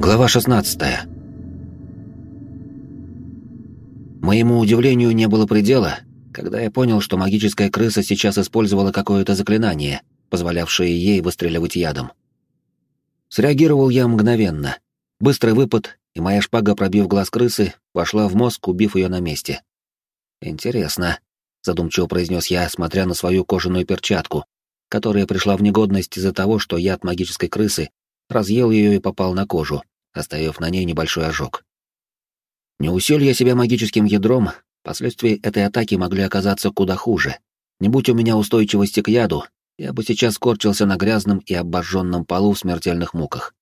Глава 16 Моему удивлению не было предела, когда я понял, что магическая крыса сейчас использовала какое-то заклинание, позволявшее ей выстреливать ядом. Среагировал я мгновенно. Быстрый выпад, и моя шпага, пробив глаз крысы, вошла в мозг, убив ее на месте. «Интересно», — задумчиво произнес я, смотря на свою кожаную перчатку, которая пришла в негодность из-за того, что яд магической крысы разъел ее и попал на кожу, оставив на ней небольшой ожог. Не усиль я себя магическим ядром, последствия этой атаки могли оказаться куда хуже. Не будь у меня устойчивости к яду, я бы сейчас скорчился на грязном и обожженном полу в смертельных муках.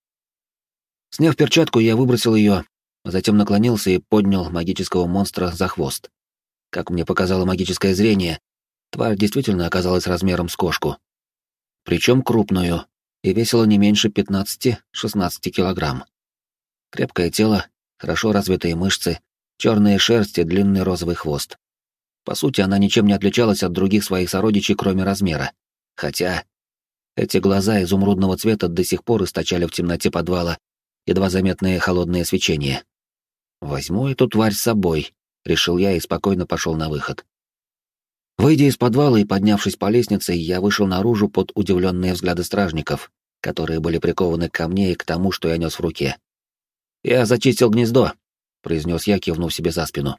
Сняв перчатку, я выбросил ее, затем наклонился и поднял магического монстра за хвост. Как мне показало магическое зрение, тварь действительно оказалась размером с кошку. Причем крупную, и весила не меньше 15-16 килограмм. Крепкое тело, хорошо развитые мышцы, черные шерсти, длинный розовый хвост. По сути, она ничем не отличалась от других своих сородичей, кроме размера. Хотя эти глаза изумрудного цвета до сих пор источали в темноте подвала едва заметное холодное свечение. «Возьму эту тварь с собой», — решил я и спокойно пошел на выход. Выйдя из подвала и поднявшись по лестнице, я вышел наружу под удивленные взгляды стражников, которые были прикованы ко мне и к тому, что я нес в руке. «Я зачистил гнездо», — произнес я, кивнув себе за спину.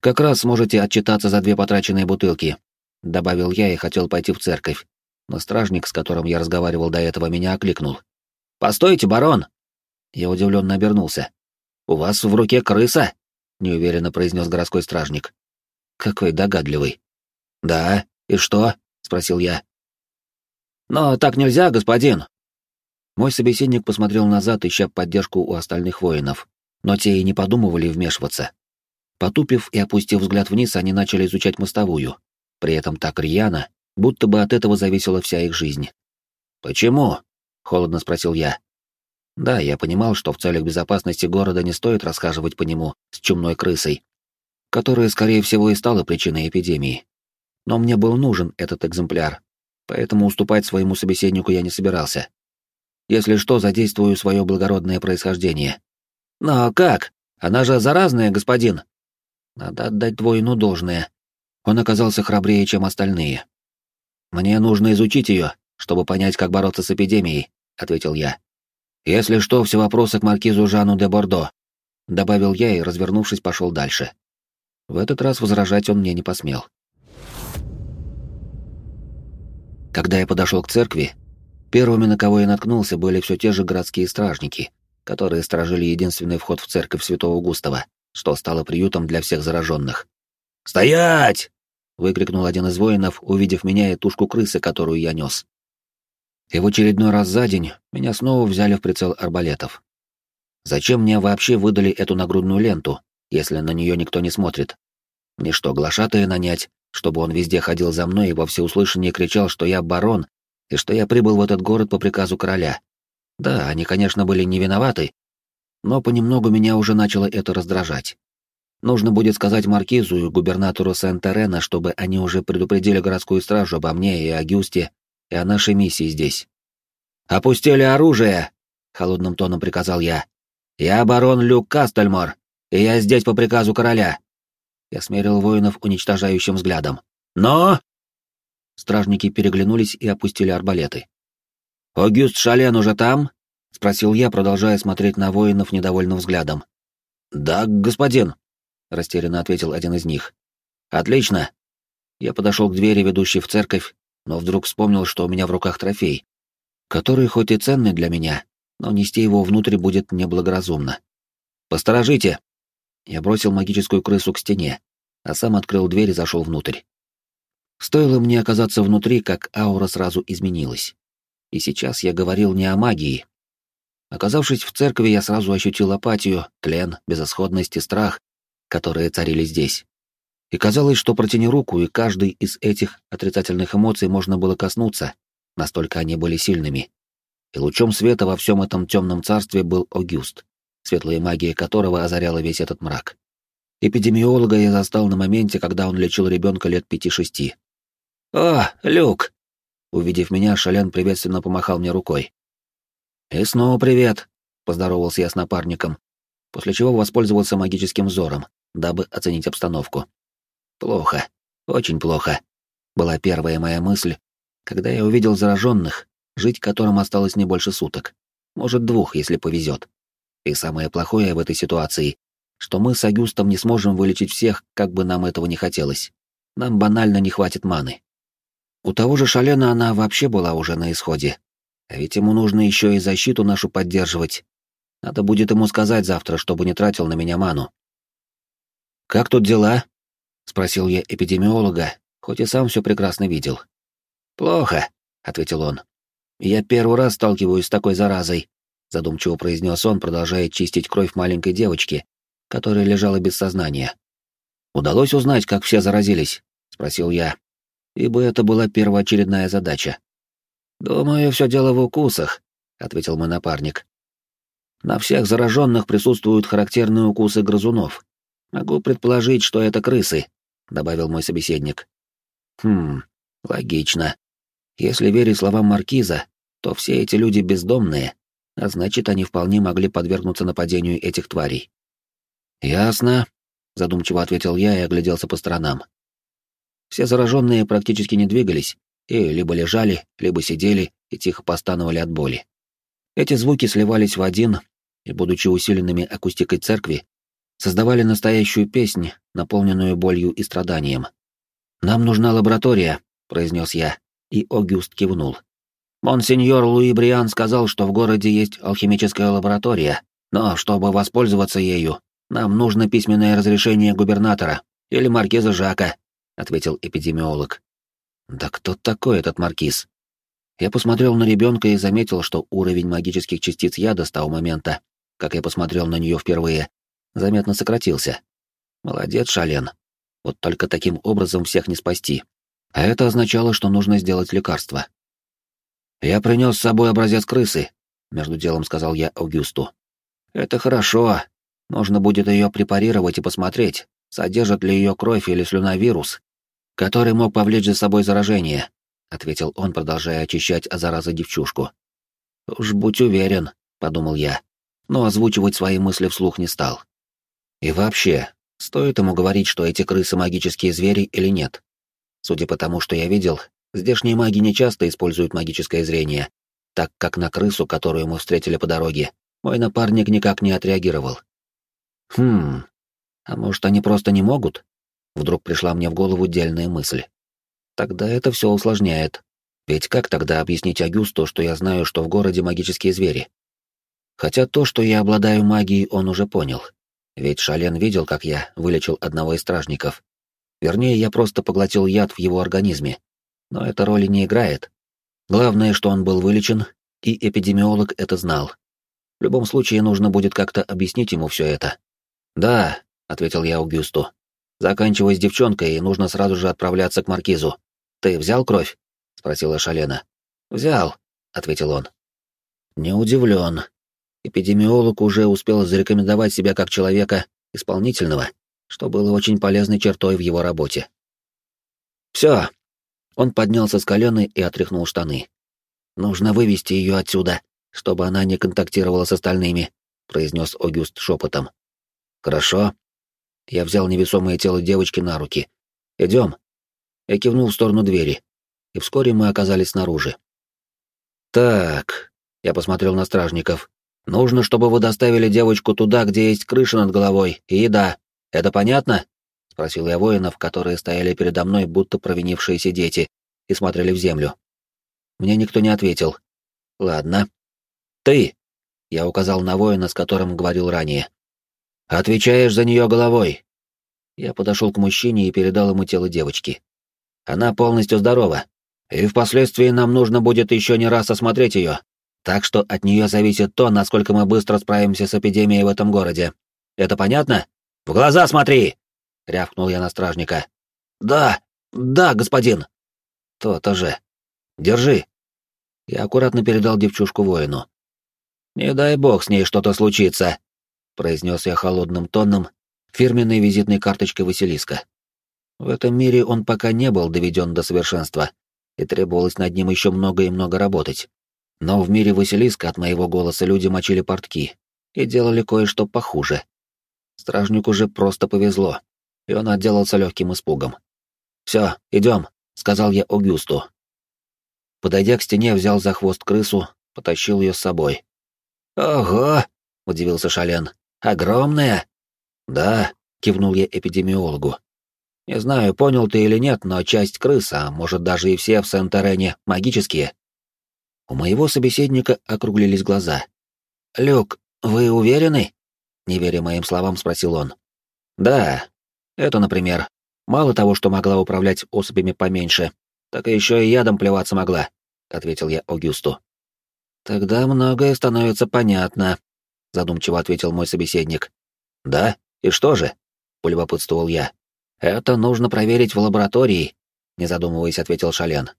«Как раз сможете отчитаться за две потраченные бутылки», — добавил я и хотел пойти в церковь, но стражник, с которым я разговаривал до этого, меня окликнул. «Постойте, барон!» Я удивленно обернулся. «У вас в руке крыса?» — неуверенно произнес городской стражник. «Какой догадливый». «Да, и что?» — спросил я. «Но так нельзя, господин!» Мой собеседник посмотрел назад, ища поддержку у остальных воинов, но те и не подумывали вмешиваться. Потупив и опустив взгляд вниз, они начали изучать мостовую, при этом так рьяно, будто бы от этого зависела вся их жизнь. «Почему?» — холодно спросил я. Да, я понимал, что в целях безопасности города не стоит расхаживать по нему с чумной крысой, которая, скорее всего, и стала причиной эпидемии. Но мне был нужен этот экземпляр, поэтому уступать своему собеседнику я не собирался. Если что, задействую свое благородное происхождение. Но как? Она же заразная, господин. Надо отдать воину должное. Он оказался храбрее, чем остальные. Мне нужно изучить ее, чтобы понять, как бороться с эпидемией, ответил я. «Если что, все вопросы к маркизу Жану де Бордо», — добавил я и, развернувшись, пошел дальше. В этот раз возражать он мне не посмел. Когда я подошел к церкви, первыми, на кого я наткнулся, были все те же городские стражники, которые сторожили единственный вход в церковь Святого Густава, что стало приютом для всех зараженных. «Стоять!» — выкрикнул один из воинов, увидев меня и тушку крысы, которую я нес. И в очередной раз за день меня снова взяли в прицел арбалетов. Зачем мне вообще выдали эту нагрудную ленту, если на нее никто не смотрит? Мне что, глашатая нанять, чтобы он везде ходил за мной и во всеуслышание кричал, что я барон, и что я прибыл в этот город по приказу короля? Да, они, конечно, были не виноваты, но понемногу меня уже начало это раздражать. Нужно будет сказать маркизу и губернатору Сент-Терена, чтобы они уже предупредили городскую стражу обо мне и о Гюсте и о нашей миссии здесь. «Опустили оружие!» — холодным тоном приказал я. «Я барон Люк Кастельмор, и я здесь по приказу короля». Я смерил воинов уничтожающим взглядом. «Но...» Стражники переглянулись и опустили арбалеты. «Огюст Шален уже там?» — спросил я, продолжая смотреть на воинов недовольным взглядом. «Да, господин», — растерянно ответил один из них. «Отлично». Я подошел к двери, ведущей в церковь, но вдруг вспомнил, что у меня в руках трофей, который хоть и ценный для меня, но нести его внутрь будет неблагоразумно. «Посторожите!» Я бросил магическую крысу к стене, а сам открыл дверь и зашел внутрь. Стоило мне оказаться внутри, как аура сразу изменилась. И сейчас я говорил не о магии. Оказавшись в церкви, я сразу ощутил апатию, тлен, безысходность и страх, которые царили здесь. И казалось, что протяни руку, и каждый из этих отрицательных эмоций можно было коснуться, настолько они были сильными. И лучом света во всем этом темном царстве был Огюст, светлая магия которого озаряла весь этот мрак. Эпидемиолога я застал на моменте, когда он лечил ребенка лет пяти-шести. «О, Люк!» Увидев меня, Шален приветственно помахал мне рукой. «И снова привет!» поздоровался я с напарником, после чего воспользовался магическим взором, дабы оценить обстановку. Плохо, очень плохо, была первая моя мысль, когда я увидел зараженных, жить которым осталось не больше суток, может двух, если повезет. И самое плохое в этой ситуации, что мы с Агюстом не сможем вылечить всех, как бы нам этого не хотелось. Нам банально не хватит маны. У того же Шалена она вообще была уже на исходе. А ведь ему нужно еще и защиту нашу поддерживать. Надо будет ему сказать завтра, чтобы не тратил на меня ману. «Как тут дела?» — спросил я эпидемиолога, хоть и сам все прекрасно видел. «Плохо», — ответил он. «Я первый раз сталкиваюсь с такой заразой», — задумчиво произнес он, продолжая чистить кровь маленькой девочки, которая лежала без сознания. «Удалось узнать, как все заразились?» — спросил я, ибо это была первоочередная задача. «Думаю, все дело в укусах», — ответил мой напарник. «На всех зараженных присутствуют характерные укусы грызунов. Могу предположить, что это крысы», — добавил мой собеседник. «Хм, логично. Если верить словам Маркиза, то все эти люди бездомные, а значит, они вполне могли подвергнуться нападению этих тварей». «Ясно», — задумчиво ответил я и огляделся по сторонам. Все зараженные практически не двигались, и либо лежали, либо сидели и тихо постановали от боли. Эти звуки сливались в один, и, будучи усиленными акустикой церкви, создавали настоящую песнь, наполненную болью и страданием. «Нам нужна лаборатория», — произнес я, и Огюст кивнул. «Монсеньор Луи Бриан сказал, что в городе есть алхимическая лаборатория, но чтобы воспользоваться ею, нам нужно письменное разрешение губернатора или маркиза Жака», — ответил эпидемиолог. «Да кто такой этот маркиз?» Я посмотрел на ребенка и заметил, что уровень магических частиц яда с того момента, как я посмотрел на нее впервые, заметно сократился. Молодец, Шален. Вот только таким образом всех не спасти. А это означало, что нужно сделать лекарство. «Я принес с собой образец крысы», — между делом сказал я Аугюсту. «Это хорошо. Нужно будет ее препарировать и посмотреть, содержит ли ее кровь или слюна вирус, который мог повлечь за собой заражение», — ответил он, продолжая очищать от заразы девчушку. «Уж будь уверен», — подумал я, но озвучивать свои мысли вслух не стал. И вообще, стоит ему говорить, что эти крысы магические звери или нет? Судя по тому, что я видел, здешние маги не часто используют магическое зрение, так как на крысу, которую мы встретили по дороге, мой напарник никак не отреагировал. Хм, а может, они просто не могут? Вдруг пришла мне в голову дельная мысль. Тогда это все усложняет. Ведь как тогда объяснить Агюсту, что я знаю, что в городе магические звери? Хотя то, что я обладаю магией, он уже понял. Ведь Шален видел, как я вылечил одного из стражников. Вернее, я просто поглотил яд в его организме. Но эта роли не играет. Главное, что он был вылечен, и эпидемиолог это знал. В любом случае, нужно будет как-то объяснить ему все это. «Да», — ответил я Аугюсту. «Заканчивай с девчонкой, и нужно сразу же отправляться к маркизу. Ты взял кровь?» — спросила Шалена. «Взял», — ответил он. «Не удивлен. Эпидемиолог уже успел зарекомендовать себя как человека исполнительного, что было очень полезной чертой в его работе. «Все!» Он поднялся с колена и отряхнул штаны. «Нужно вывести ее отсюда, чтобы она не контактировала с остальными», — произнес Огюст шепотом. «Хорошо». Я взял невесомое тело девочки на руки. «Идем». Я кивнул в сторону двери, и вскоре мы оказались снаружи. «Так», — я посмотрел на стражников, Нужно, чтобы вы доставили девочку туда, где есть крыша над головой и еда. Это понятно? спросил я воинов, которые стояли передо мной, будто провинившиеся дети, и смотрели в землю. Мне никто не ответил. Ладно. Ты, я указал на воина, с которым говорил ранее. Отвечаешь за нее головой. Я подошел к мужчине и передал ему тело девочки. Она полностью здорова, и впоследствии нам нужно будет еще не раз осмотреть ее, так что от нее зависит то, насколько мы быстро справимся с эпидемией в этом городе. Это понятно? В глаза смотри! рявкнул я на стражника. Да, да, господин. То-то же. Держи. Я аккуратно передал девчушку воину. Не дай бог с ней что-то случится, произнес я холодным тоном, фирменной визитной карточкой Василиска. В этом мире он пока не был доведен до совершенства, и требовалось над ним еще много и много работать. Но в мире Василиска от моего голоса люди мочили портки и делали кое-что похуже. Стражнику же просто повезло, и он отделался легким испугом. «Все, идем», — сказал я Огюсту. Подойдя к стене, взял за хвост крысу, потащил ее с собой. «Ого!» — удивился Шален. «Огромная?» «Да», — кивнул я эпидемиологу. «Не знаю, понял ты или нет, но часть крыс, а может даже и все в Сент-Арене, магические». У моего собеседника округлились глаза. «Люк, вы уверены?» — не веря моим словам, спросил он. «Да. Это, например, мало того, что могла управлять особями поменьше, так еще и ядом плеваться могла», — ответил я Огюсту. «Тогда многое становится понятно», — задумчиво ответил мой собеседник. «Да? И что же?» — полюбопытствовал я. «Это нужно проверить в лаборатории», — не задумываясь, ответил Шален.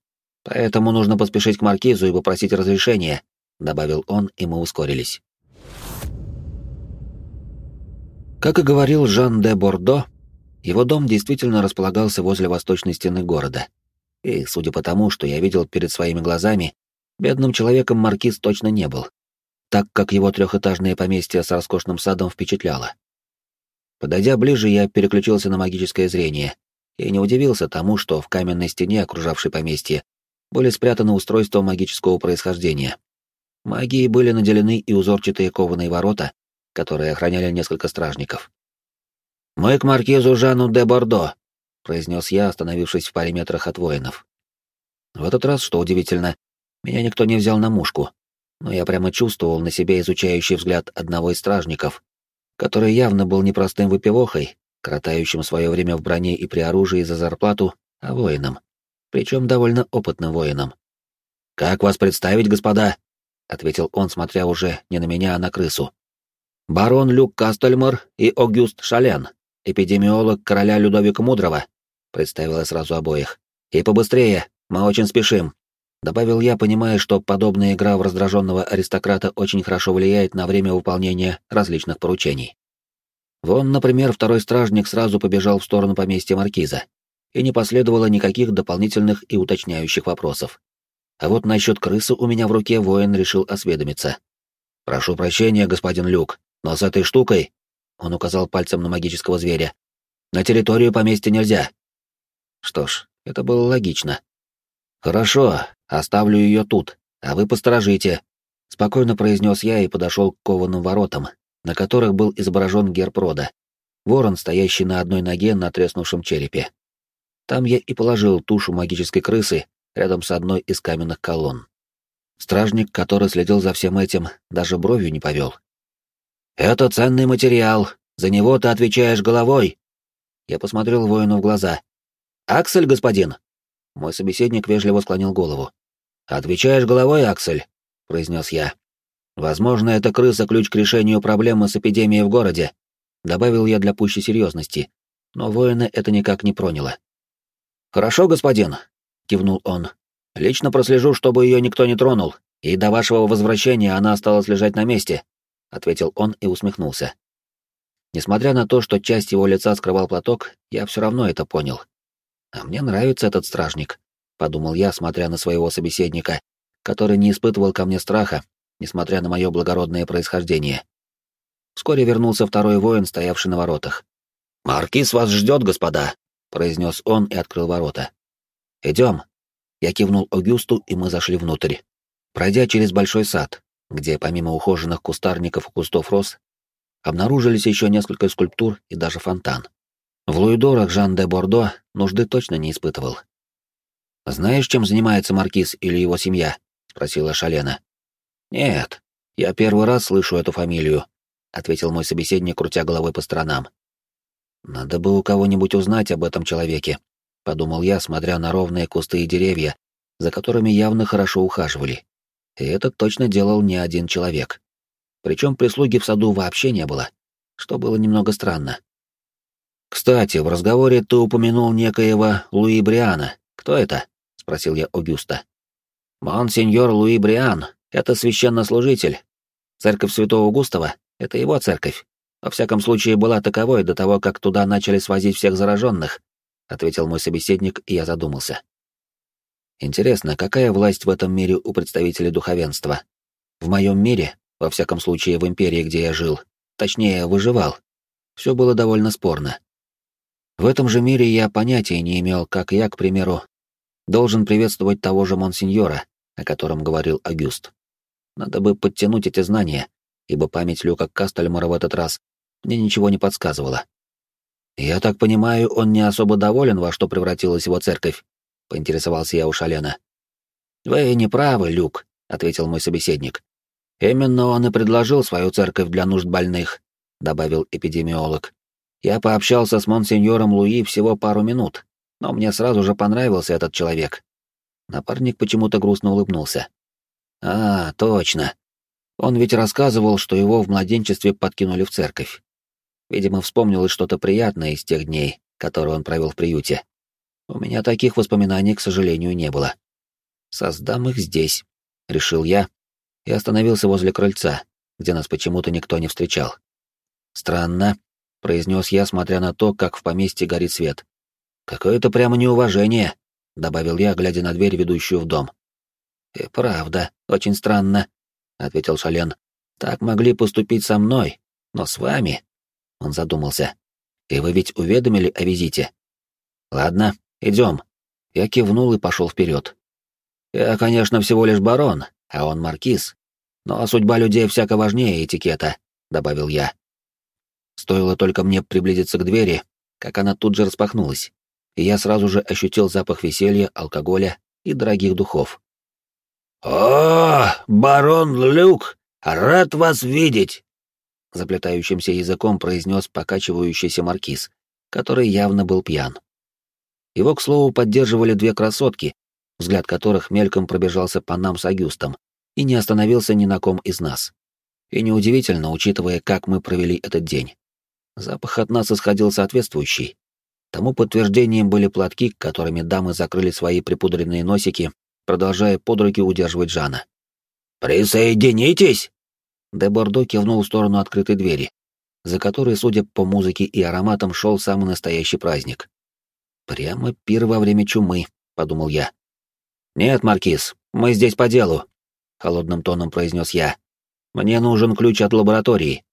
«Поэтому нужно поспешить к маркизу и попросить разрешения», — добавил он, и мы ускорились. Как и говорил Жан де Бордо, его дом действительно располагался возле восточной стены города. И, судя по тому, что я видел перед своими глазами, бедным человеком маркиз точно не был, так как его трехэтажное поместье с роскошным садом впечатляло. Подойдя ближе, я переключился на магическое зрение и не удивился тому, что в каменной стене, окружавшей поместье, были спрятаны устройства магического происхождения. Магии были наделены и узорчатые кованые ворота, которые охраняли несколько стражников. «Мы к маркизу Жану де Бордо», — произнес я, остановившись в паре метрах от воинов. В этот раз, что удивительно, меня никто не взял на мушку, но я прямо чувствовал на себе изучающий взгляд одного из стражников, который явно был непростым выпивохой, кратающим свое время в броне и при оружии за зарплату, а воином, причем довольно опытным воином. «Как вас представить, господа?» — ответил он, смотря уже не на меня, а на крысу. «Барон Люк Кастельмор и Огюст Шален, эпидемиолог короля Людовика Мудрого», — представила сразу обоих. «И побыстрее, мы очень спешим», — добавил я, понимая, что подобная игра в раздраженного аристократа очень хорошо влияет на время выполнения различных поручений. Вон, например, второй стражник сразу побежал в сторону поместья маркиза, и не последовало никаких дополнительных и уточняющих вопросов. А вот насчет крысы у меня в руке воин решил осведомиться. «Прошу прощения, господин Люк, но с этой штукой...» Он указал пальцем на магического зверя. «На территорию поместья нельзя». Что ж, это было логично. «Хорошо, оставлю ее тут, а вы посторожите», — спокойно произнес я и подошел к кованым воротам, на которых был изображен герб рода. Ворон, стоящий на одной ноге на треснувшем черепе. Там я и положил тушу магической крысы, рядом с одной из каменных колонн. Стражник, который следил за всем этим, даже бровью не повел. «Это ценный материал, за него ты отвечаешь головой!» Я посмотрел воину в глаза. «Аксель, господин!» Мой собеседник вежливо склонил голову. «Отвечаешь головой, Аксель?» — произнес я. «Возможно, это крыса ключ к решению проблемы с эпидемией в городе», — добавил я для пущей серьезности, но воина это никак не проняло. «Хорошо, господин», — кивнул он. «Лично прослежу, чтобы ее никто не тронул, и до вашего возвращения она осталась лежать на месте», — ответил он и усмехнулся. Несмотря на то, что часть его лица скрывал платок, я все равно это понял. «А мне нравится этот стражник», — подумал я, смотря на своего собеседника, который не испытывал ко мне страха, несмотря на мое благородное происхождение. Вскоре вернулся второй воин, стоявший на воротах. «Маркиз вас ждет, господа», — произнес он и открыл ворота. «Идем». Я кивнул Огюсту, и мы зашли внутрь. Пройдя через большой сад, где помимо ухоженных кустарников и кустов роз, обнаружились еще несколько скульптур и даже фонтан. В Луидорах Жан де Бордо нужды точно не испытывал. «Знаешь, чем занимается маркиз или его семья?» — спросила Шалена. «Нет, я первый раз слышу эту фамилию», — ответил мой собеседник, крутя головой по сторонам. «Надо бы у кого-нибудь узнать об этом человеке», — подумал я, смотря на ровные кусты и деревья, за которыми явно хорошо ухаживали. И это точно делал не один человек. Причем прислуги в саду вообще не было, что было немного странно. «Кстати, в разговоре ты упомянул некоего Луи Бриана. Кто это?» — спросил я Огюста. «Монсеньор Луи Бриан — это священнослужитель. Церковь Святого Густава — это его церковь. Во всяком случае, была таковой до того, как туда начали свозить всех зараженных», — ответил мой собеседник, и я задумался. Интересно, какая власть в этом мире у представителей духовенства? В моем мире, во всяком случае в империи, где я жил, точнее, выживал, все было довольно спорно. В этом же мире я понятия не имел, как я, к примеру, должен приветствовать того же монсеньора, о котором говорил Агюст. Надо бы подтянуть эти знания, ибо память Люка Кастельмора в этот раз мне ничего не подсказывала. «Я так понимаю, он не особо доволен, во что превратилась его церковь?» — поинтересовался я у Шалена. «Вы не правы, Люк», — ответил мой собеседник. «Именно он и предложил свою церковь для нужд больных», — добавил эпидемиолог. «Я пообщался с монсеньором Луи всего пару минут, но мне сразу же понравился этот человек». Напарник почему-то грустно улыбнулся. «А, точно. Он ведь рассказывал, что его в младенчестве подкинули в церковь. Видимо, вспомнилось что-то приятное из тех дней, которые он провел в приюте. У меня таких воспоминаний, к сожалению, не было. Создам их здесь, решил я, и остановился возле крыльца, где нас почему-то никто не встречал. Странно, произнес я, смотря на то, как в поместье горит свет. Какое-то прямо неуважение, добавил я, глядя на дверь, ведущую в дом. И правда, очень странно, ответил Шален. Так могли поступить со мной, но с вами он задумался. «И вы ведь уведомили о визите?» «Ладно, идем». Я кивнул и пошел вперед. «Я, конечно, всего лишь барон, а он маркиз. Но судьба людей всяко важнее этикета», — добавил я. Стоило только мне приблизиться к двери, как она тут же распахнулась, и я сразу же ощутил запах веселья, алкоголя и дорогих духов. «О, барон Люк, рад вас видеть!» заплетающимся языком произнес покачивающийся маркиз, который явно был пьян. Его, к слову, поддерживали две красотки, взгляд которых мельком пробежался по нам с Агюстом и не остановился ни на ком из нас. И неудивительно, учитывая, как мы провели этот день. Запах от нас исходил соответствующий. Тому подтверждением были платки, которыми дамы закрыли свои припудренные носики, продолжая под руки удерживать Жана. «Присоединитесь!» Де Бордо кивнул в сторону открытой двери, за которой, судя по музыке и ароматам, шел самый настоящий праздник. «Прямо пир во время чумы», — подумал я. «Нет, Маркиз, мы здесь по делу», — холодным тоном произнес я. «Мне нужен ключ от лаборатории».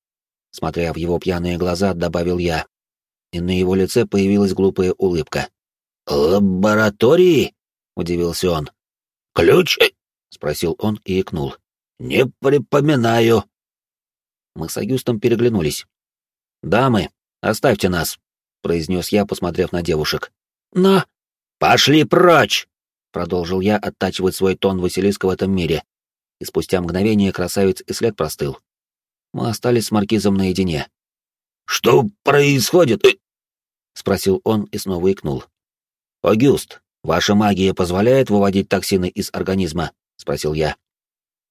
Смотря в его пьяные глаза, добавил я. И на его лице появилась глупая улыбка. «Лаборатории?» — удивился он. «Ключ?» — спросил он и икнул. «Не припоминаю». Мы с Агюстом переглянулись. «Дамы, оставьте нас», — произнес я, посмотрев на девушек. «Но...» «Пошли прочь!» — продолжил я оттачивать свой тон Василиска в этом мире. И спустя мгновение красавец и след простыл. Мы остались с маркизом наедине. «Что происходит?» — спросил он и снова икнул. «Огюст, ваша магия позволяет выводить токсины из организма?» — спросил я.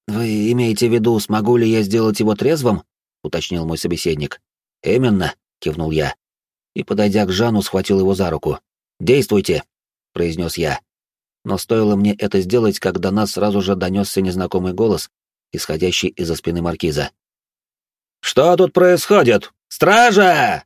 «Вы имеете в виду, смогу ли я сделать его трезвым?» — уточнил мой собеседник. «Именно», — кивнул я. И, подойдя к Жану, схватил его за руку. «Действуйте», — произнес я. Но стоило мне это сделать, как до нас сразу же донесся незнакомый голос, исходящий из-за спины маркиза. «Что тут происходит? Стража!»